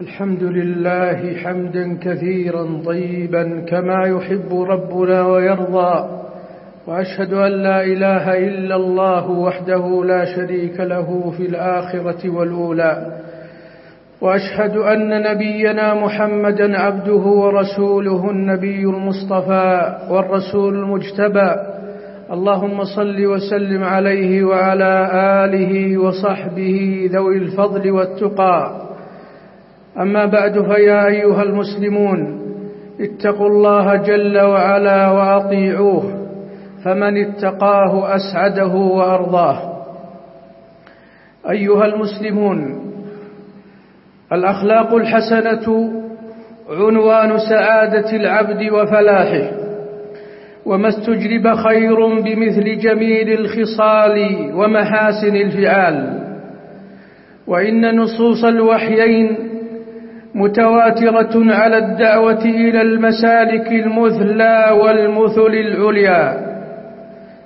الحمد لله حمدا كثيرا طيبا كما يحب ربنا ويرضى وأشهد أن لا إله إلا الله وحده لا شريك له في الآخرة والأولى وأشهد أن نبينا محمدا عبده ورسوله النبي المصطفى والرسول المجتبى اللهم صل وسلم عليه وعلى آله وصحبه ذوي الفضل والتقى. أما بعد فيا أيها المسلمون اتقوا الله جل وعلا وأطيعوه فمن اتقاه أسعده وأرضاه. أيها المسلمون الأخلاق الحسنة عنوان سعادة العبد وفلاحه وما استجلب خير بمثل جميل الخصال ومحاسن الفعال. وإن نصوص الوحيين متواترة على الدعوة إلى المسالك المثلى والمثل العليا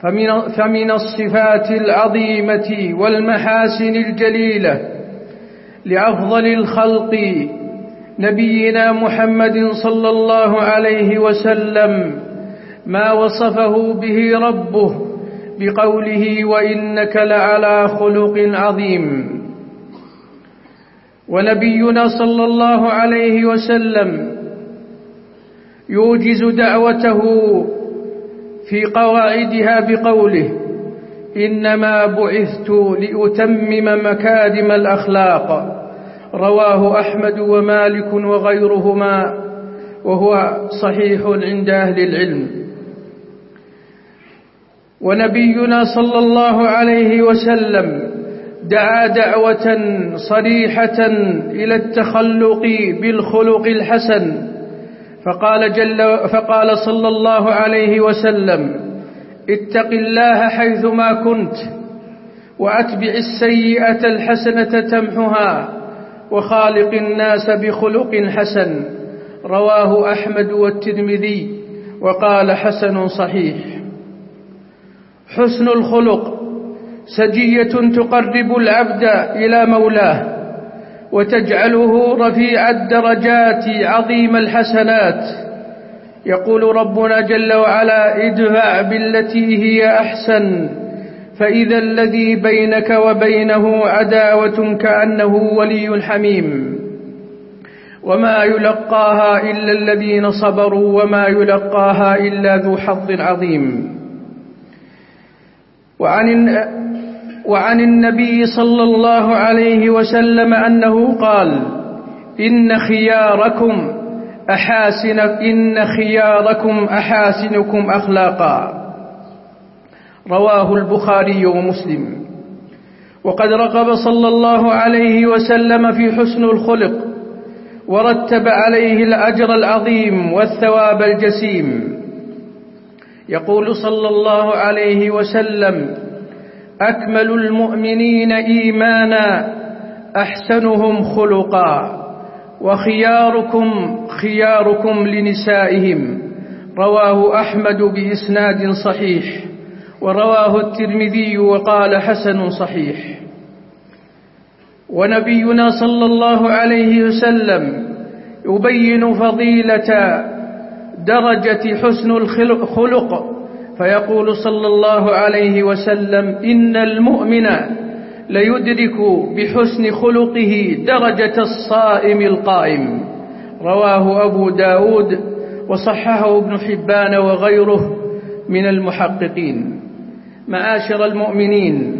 فمن, فمن الصفات العظيمة والمحاسن الجليلة لأفضل الخلق نبينا محمد صلى الله عليه وسلم ما وصفه به ربه بقوله وإنك لعلى خلق عظيم. ونبينا صلى الله عليه وسلم يوجز دعوته في قواعدها بقوله إنما بعثت لأتمم مكارم الأخلاق رواه أحمد ومالك وغيرهما وهو صحيح عند أهل العلم. ونبينا صلى الله عليه وسلم دعا دعوة صريحة إلى التخلق بالخلق الحسن. فقال, جل فقال صلى الله عليه وسلم اتق الله حيثما كنت وأتبع السيئة الحسنة تمحها وخالق الناس بخلق حسن. رواه أحمد والترمذي وقال حسن صحيح. حسن الخلق سجية تقرب العبد إلى مولاه وتجعله رفيع الدرجات عظيم الحسنات. يقول ربنا جل وعلا ادفع بالتي هي أحسن فإذا الذي بينك وبينه عداوة كأنه ولي حميم وما يلقاها إلا الذين صبروا وما يلقاها إلا ذو حظ عظيم. وعن وعن النبي صلى الله عليه وسلم أنه قال إن خياركم أحاسن إن خياركم أحاسنكم أخلاقا. رواه البخاري ومسلم. وقد رغب صلى الله عليه وسلم في حسن الخلق ورتب عليه الأجر العظيم والثواب الجسيم. يقول صلى الله عليه وسلم أكمل المؤمنين إيمانا أحسنهم خلقا وخياركم خياركم لنسائهم. رواه أحمد بإسناد صحيح ورواه الترمذي وقال حسن صحيح. ونبينا صلى الله عليه وسلم يبين فضيلة درجة حسن الخلق فيقول صلى الله عليه وسلم إن المؤمن ليدرك بحسن خلقه درجة الصائم القائم. رواه أبو داود وصححه ابن حبان وغيره من المحققين. معاشر المؤمنين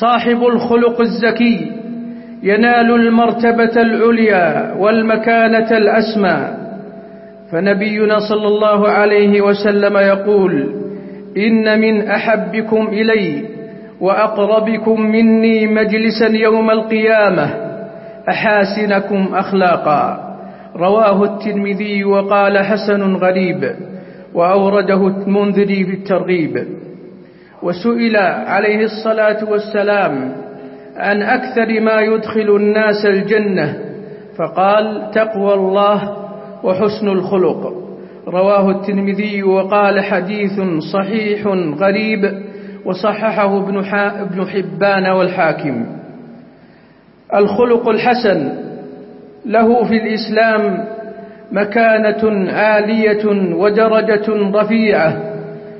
صاحب الخلق الزكي ينال المرتبة العليا والمكانة الأسمى. فنبينا صلى الله عليه وسلم يقول إن من أحبكم إلي وأقربكم مني مجلسا يوم القيامة أحاسنكم أخلاقا. رواه الترمذي وقال حسن غريب وأورده المنذري في الترغيب. وسئل عليه الصلاة والسلام عن أكثر ما يدخل الناس الجنة فقال تقوى الله وحسن الخلق. رواه الترمذي وقال حديث صحيح غريب وصححه ابن, ابن حبان والحاكم. الخلق الحسن له في الإسلام مكانة عالية ودرجة رفيعة.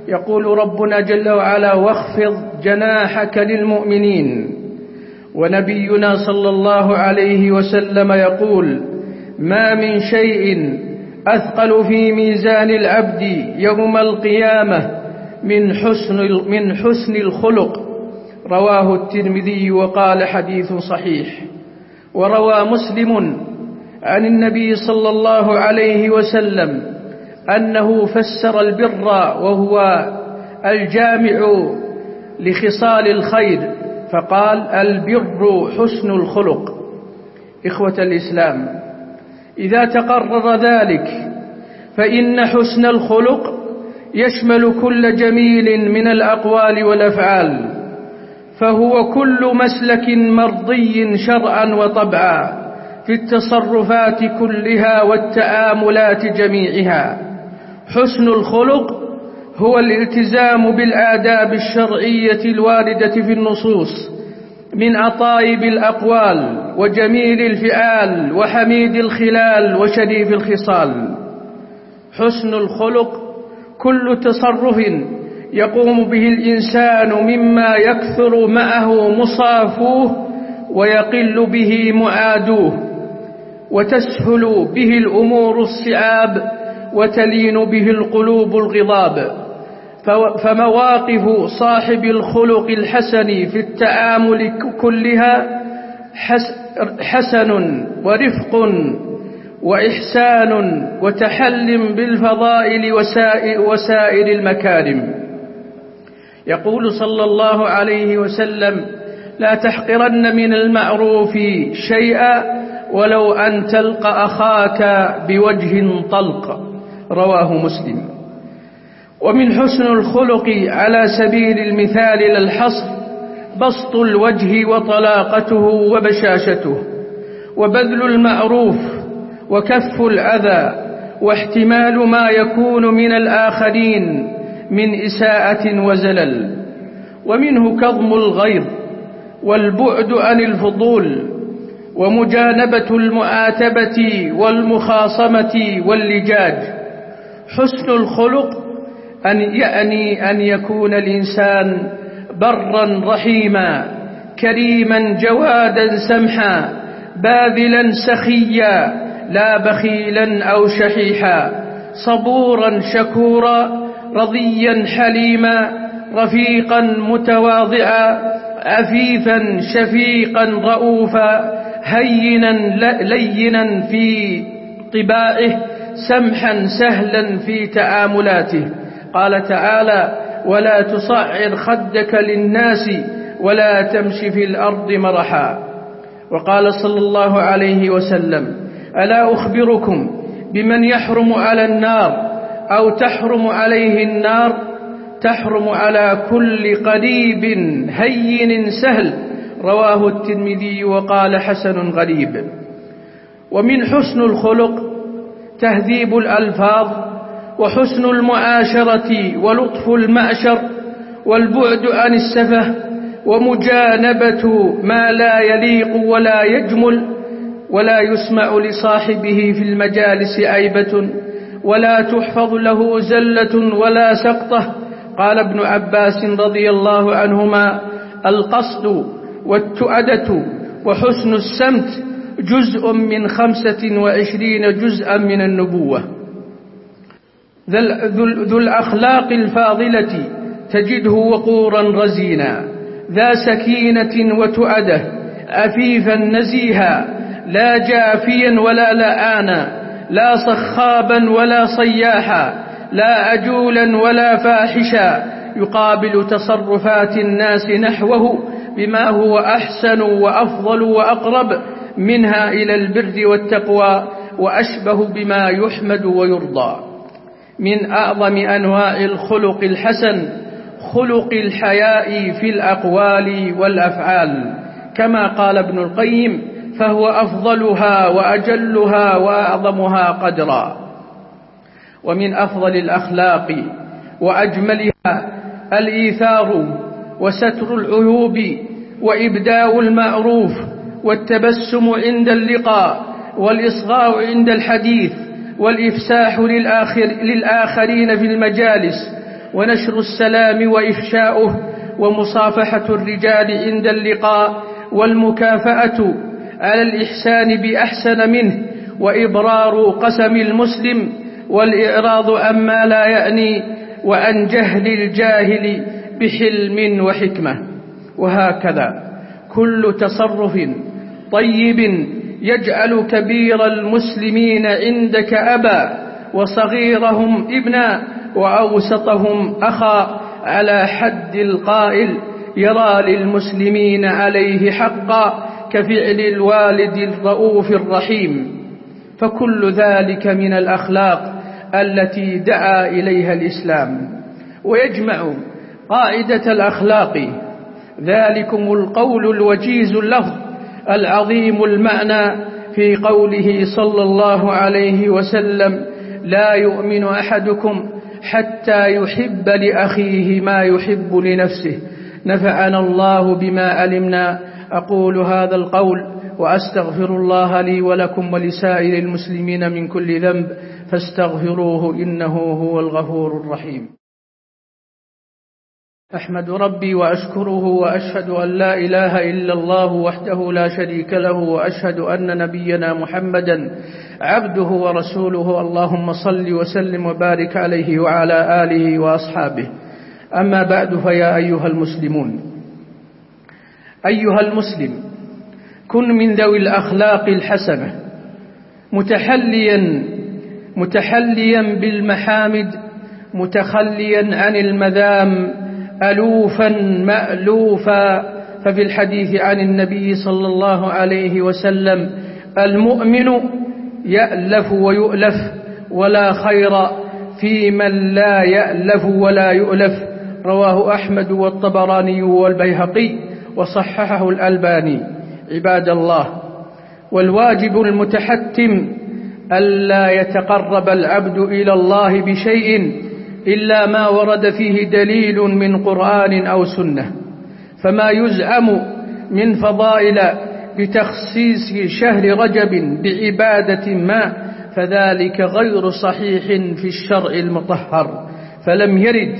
يقول ربنا جل وعلا واخفض جناحك للمؤمنين ونبينا صلى الله عليه وسلم يقول ما من شيء أثقل في ميزان العبد يوم القيامة من حسن من حسن الخلق. رواه الترمذي وقال حديث صحيح. وروى مسلم عن النبي صلى الله عليه وسلم أنه فسر البر وهو الجامع لخصال الخير فقال البر حسن الخلق. إخوة الإسلام إذا تقرر ذلك فإن حسن الخلق يشمل كل جميل من الأقوال والأفعال فهو كل مسلك مرضي شرعا وطبعا في التصرفات كلها والتآملات جميعها. حسن الخلق هو الالتزام بالآداب الشرعية الواردة في النصوص. من أطايب الأقوال وجميل الفعال وحميد الخلال وشريف الخصال. حسن الخلق كل تصرف يقوم به الإنسان مما يكثر معه مصافوه ويقل به معادوه وتسهل به الأمور الصعاب وتلين به القلوب الغضاب. فمواقف صاحب الخلق الحسن في التعامل كلها حسن ورفق وإحسان وتحل بالفضائل وسائر المكارم. يقول صلى الله عليه وسلم لا تحقرن من المعروف شيئا ولو أن تلقى أخاك بوجه طلق. رواه مسلم. ومن حسن الخلق على سبيل المثال للحصر بسط الوجه وطلاقته وبشاشته وبذل المعروف وكف الأذى واحتمال ما يكون من الآخرين من إساءة وزلل. ومنه كظم الغيظ والبعد عن الفضول ومجانبة المعاتبة والمخاصمة واللجاج. حسن الخلق أن يعني أن يكون الإنسان برا رحيما كريما جوادا سمحا باذلا سخيا لا بخيلا أو شحيحا صبورا شكورا رضيا حليما رفيقا متواضعا عفيفا شفيقا رؤوفا هينا لينا في طبائه سمحا سهلا في تعاملاته قال تعالى ولا تصعر خدك للناس ولا تمش في الأرض مرحا. وقال صلى الله عليه وسلم ألا أخبركم بمن يحرم على النار أو تحرم عليه النار؟ تحرم على كل قريب هين سهل. رواه الترمذي وقال حسن غريب. ومن حسن الخلق تهذيب الألفاظ وحسن المعاشرة ولطف المأشر والبعد عن السفه ومجانبة ما لا يليق ولا يجمل ولا يسمع لصاحبه في المجالس عيبة ولا تحفظ له زلة ولا سقطة. قال ابن عباس رضي الله عنهما القصد والتؤدة وحسن السمت جزء من خمسة وعشرين جزءا من النبوة. ذو الأخلاق الفاضلة تجده وقورا رزينا ذا سكينة وتؤدة أفيفا نزيها لا جافيا ولا لآنا لا صخابا ولا صياحا لا أجولا ولا فاحشا يقابل تصرفات الناس نحوه بما هو أحسن وأفضل وأقرب منها إلى البر والتقوى وأشبه بما يحمد ويرضى. من أعظم أنواع الخلق الحسن خلق الحياء في الأقوال والأفعال. كما قال ابن القيم فهو أفضلها وأجلها وأعظمها قدرا. ومن أفضل الأخلاق وأجملها الإيثار وستر العيوب وإبداء المعروف والتبسم عند اللقاء والإصغاء عند الحديث والإفساح للآخر للآخرين في المجالس ونشر السلام وإفشاؤه ومصافحة الرجال عند اللقاء والمكافأة على الإحسان بأحسن منه وإبرار قسم المسلم والإعراض عما لا يأني وأن جهل الجاهل بحلم وحكمة. وهكذا كل تصرف طيب يجعل كبير المسلمين عندك أبا وصغيرهم ابنا وأوسطهم أخا على حد القائل يرى للمسلمين عليه حقا كفعل الوالد الرؤوف الرحيم. فكل ذلك من الأخلاق التي دعا إليها الإسلام. ويجمع قاعدة الأخلاق. ذلكم القول الوجيز اللفظ. العظيم المعنى في قوله صلى الله عليه وسلم لا يؤمن أحدكم حتى يحب لأخيه ما يحب لنفسه. نفعنا الله بما علمنا. أقول هذا القول وأستغفر الله لي ولكم ولسائر المسلمين من كل ذنب فاستغفروه إنه هو الغفور الرحيم. أحمد ربي وأشكره وأشهد أن لا إله إلا الله وحده لا شريك له وأشهد أن نبينا محمدا عبده ورسوله. اللهم صل وسلم وبارك عليه وعلى آله وأصحابه. أما بعد فيا أيها المسلمون. أيها المسلم كن من ذوي الأخلاق الحسنة. متحليا متحليا بالمحامد متخليا عن المذام ألوفا مألوفا. ففي الحديث عن النبي صلى الله عليه وسلم المؤمن يألف ويؤلف ولا خير في من لا يألف ولا يؤلف. رواه أحمد والطبراني والبيهقي وصححه الألباني. عباد الله والواجب المتحتم ألا يتقرب العبد إلى الله بشيء إلا ما ورد فيه دليل من قرآن أو سنة. فما يزعم من فضائل بتخصيص شهر رجب بعبادة ما فذلك غير صحيح في الشرع المطهر. فلم يرد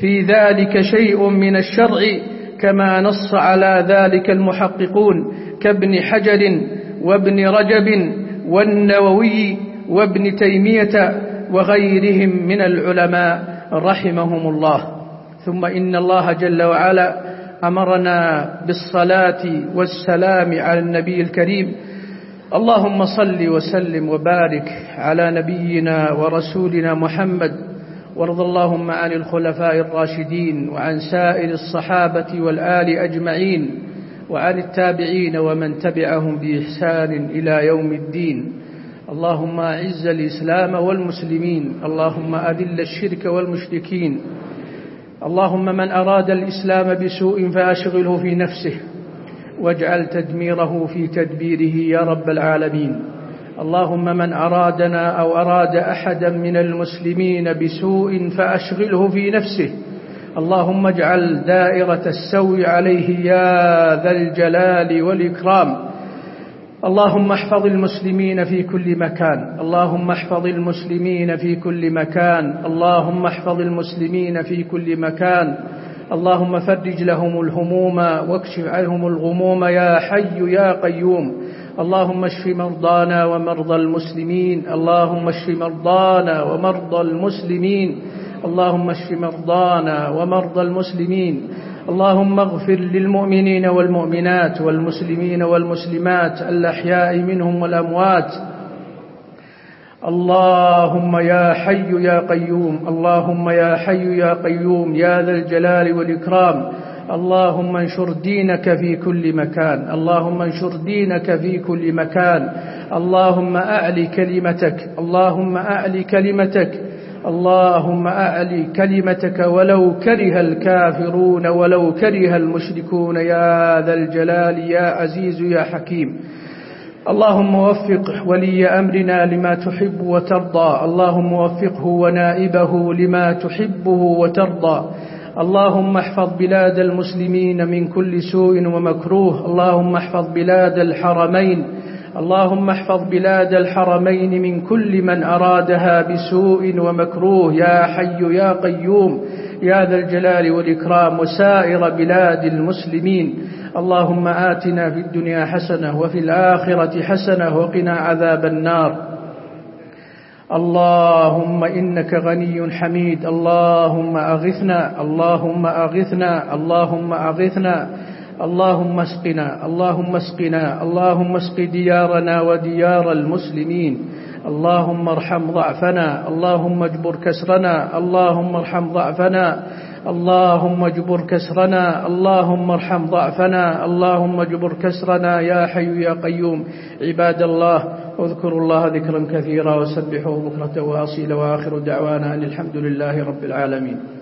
في ذلك شيء من الشرع كما نص على ذلك المحققون كابن حجر وابن رجب والنووي وابن تيمية وغيرهم من العلماء رحمهم الله. ثم إن الله جل وعلا أمرنا بالصلاة والسلام على النبي الكريم. اللهم صل وسلم وبارك على نبينا ورسولنا محمد. وارض اللهم عن الخلفاء الراشدين وعن سائر الصحابة والآل أجمعين وعن التابعين ومن تبعهم بإحسان إلى يوم الدين. اللهم أعز الإسلام والمسلمين اللهم أذل الشرك والمشركين اللهم من أراد الإسلام بسوء فأشغله في نفسه واجعل تدميره في تدبيره يا رب العالمين. اللهم من أرادنا أو أراد أحدا من المسلمين بسوء فأشغله في نفسه. اللهم اجعل دائرة السوء عليه يا ذا الجلال والإكرام. اللهم احفظ المسلمين في كل مكان. اللهم احفظ المسلمين في كل مكان. اللهم احفظ المسلمين في كل مكان. اللهم فرج لهم الهموم واكشف عنهم الغموم. يا حي يا قيوم. اللهم اشف مرضانا ومرضى المسلمين. اللهم اشف مرضانا ومرضى المسلمين. اللهم اشف مرضانا ومرضى المسلمين. اللهم اغفر للمؤمنين والمؤمنات والمسلمين والمسلمات الأحياء منهم والأموات. اللهم يا حي يا قيوم اللهم يا حي يا قيوم يا ذا الجلال والإكرام. اللهم انشر دينك في كل مكان. اللهم انشر دينك في كل مكان. اللهم أعلي كلمتك. اللهم أعلي كلمتك. اللهم أعلي كلمتك ولو كره الكافرون ولو كره المشركون يا ذا الجلال يا عزيز يا حكيم. اللهم وفق ولي أمرنا لما تحب وترضى. اللهم وفقه ونائبه لما تحبه وترضى. اللهم احفظ بلاد المسلمين من كل سوء ومكروه. اللهم احفظ بلاد الحرمين. اللهم احفظ بلاد الحرمين من كل من أرادها بسوء ومكروه. يا حي يا قيوم يا ذا الجلال والإكرام وسائر بلاد المسلمين. اللهم آتنا في الدنيا حسنة وفي الآخرة حسنة وقنا عذاب النار. اللهم إنك غني حميد. اللهم أغثنا اللهم أغثنا اللهم أغثنا. اللهم اسقنا اللهم اسقنا اللهم اسق ديارنا وديار المسلمين. اللهم ارحم ضعفنا اللهم اجبر كسرنا اللهم ارحم ضعفنا اللهم اجبر كسرنا اللهم ارحم ضعفنا اللهم اجبر كسرنا يا حي يا قيوم. عباد الله اذكروا الله ذكرا كثيرا وسبحوه بكرة وأصيلا وآخر دعوانا أن الحمد لله رب العالمين.